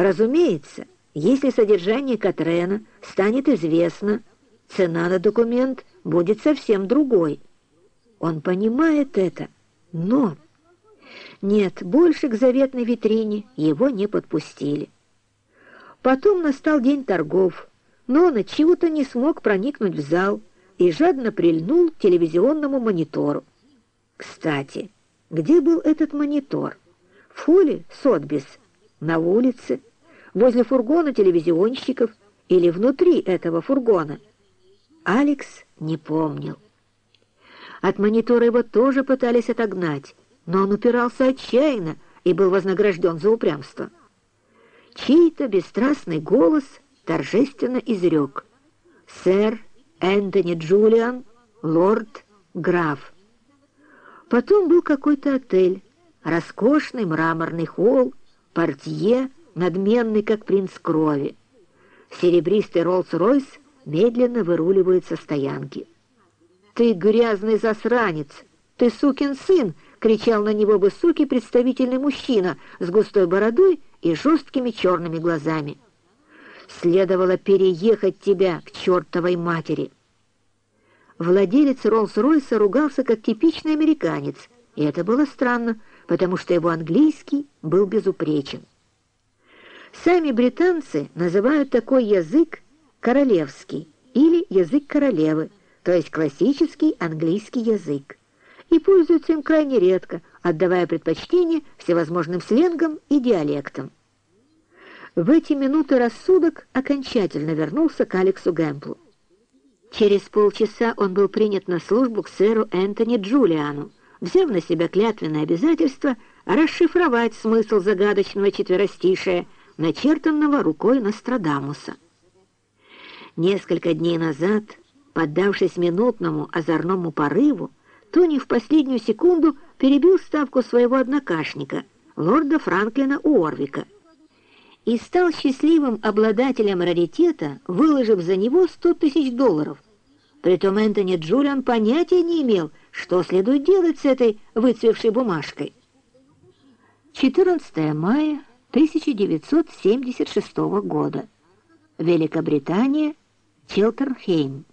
Разумеется, если содержание Катрена станет известно, цена на документ будет совсем другой. Он понимает это, но... Нет, больше к заветной витрине его не подпустили. Потом настал день торгов, но он от чего-то не смог проникнуть в зал и жадно прильнул к телевизионному монитору. Кстати, где был этот монитор? В холле Сотбис, на улице, возле фургона телевизионщиков или внутри этого фургона? Алекс не помнил. От монитора его тоже пытались отогнать, но он упирался отчаянно и был вознагражден за упрямство. Чей-то бесстрастный голос торжественно изрек «Сэр Энтони Джулиан, лорд, граф». Потом был какой-то отель, роскошный мраморный холл, портье, надменный, как принц крови. Серебристый Роллс-Ройс медленно выруливает со стоянки. «Ты грязный засранец! Ты сукин сын!» — кричал на него высокий представительный мужчина с густой бородой и жесткими черными глазами. «Следовало переехать тебя к чертовой матери!» Владелец Роллс-Ройса ругался как типичный американец, и это было странно, потому что его английский был безупречен. Сами британцы называют такой язык королевский или язык королевы, то есть классический английский язык, и пользуются им крайне редко, отдавая предпочтение всевозможным сленгам и диалектам. В эти минуты рассудок окончательно вернулся к Алексу Гэмплу. Через полчаса он был принят на службу к сэру Энтони Джулиану, взяв на себя клятвенное обязательство расшифровать смысл загадочного четверостишия, начертанного рукой Нострадамуса. Несколько дней назад, поддавшись минутному озорному порыву, Тони в последнюю секунду перебил ставку своего однокашника, лорда Франклина Уорвика, и стал счастливым обладателем раритета, выложив за него 100 тысяч долларов. Притом Энтони Джулиан понятия не имел, что следует делать с этой выцвевшей бумажкой. 14 мая 1976 года. Великобритания, Челтернхейм.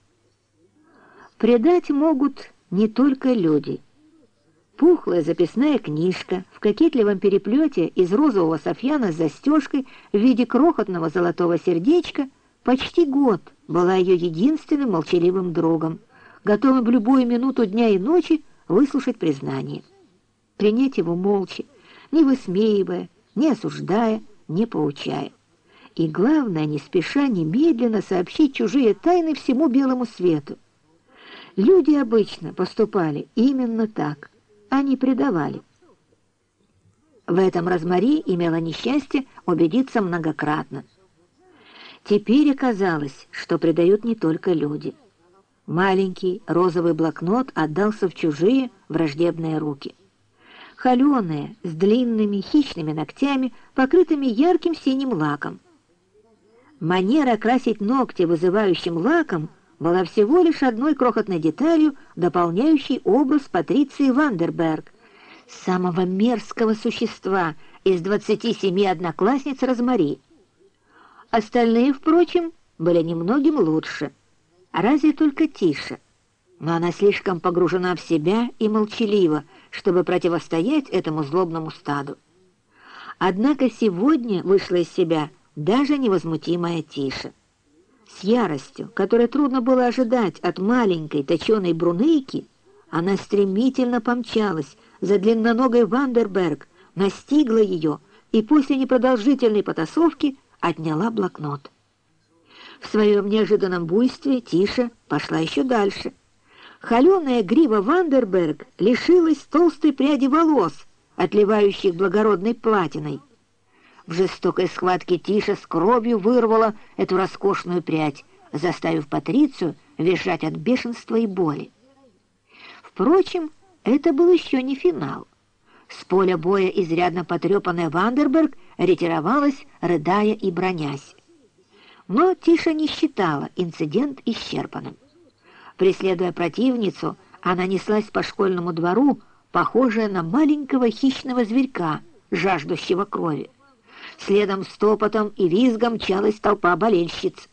Предать могут не только люди. Пухлая записная книжка в кокетливом переплете из розового софьяна с застежкой в виде крохотного золотого сердечка почти год была ее единственным молчаливым другом, готовым в любую минуту дня и ночи выслушать признание. Принять его молча, не высмеивая, не осуждая, не поучая. И главное, не спеша немедленно сообщить чужие тайны всему белому свету. Люди обычно поступали именно так, они предавали. В этом Розмари имела несчастье убедиться многократно. Теперь оказалось, что предают не только люди. Маленький розовый блокнот отдался в чужие враждебные руки. Холеные, с длинными хищными ногтями, покрытыми ярким синим лаком. Манера красить ногти вызывающим лаком была всего лишь одной крохотной деталью, дополняющей образ Патриции Вандерберг, самого мерзкого существа из 27 одноклассниц Розмари. Остальные, впрочем, были немногим лучше, разве только тише. Но она слишком погружена в себя и молчалива, чтобы противостоять этому злобному стаду. Однако сегодня вышла из себя даже невозмутимая Тиша с яростью, которой трудно было ожидать от маленькой точеной брунейки, она стремительно помчалась за длинноногой Вандерберг, настигла ее и после непродолжительной потасовки отняла блокнот. В своем неожиданном буйстве Тиша пошла еще дальше. Холеная грива Вандерберг лишилась толстой пряди волос, отливающих благородной платиной, в жестокой схватке Тиша с кровью вырвала эту роскошную прядь, заставив Патрицию визжать от бешенства и боли. Впрочем, это был еще не финал. С поля боя изрядно потрепанная Вандерберг ретировалась, рыдая и бронясь. Но Тиша не считала инцидент исчерпанным. Преследуя противницу, она неслась по школьному двору, похожая на маленького хищного зверька, жаждущего крови. Следом с топотом и визгом мчалась толпа болельщиц.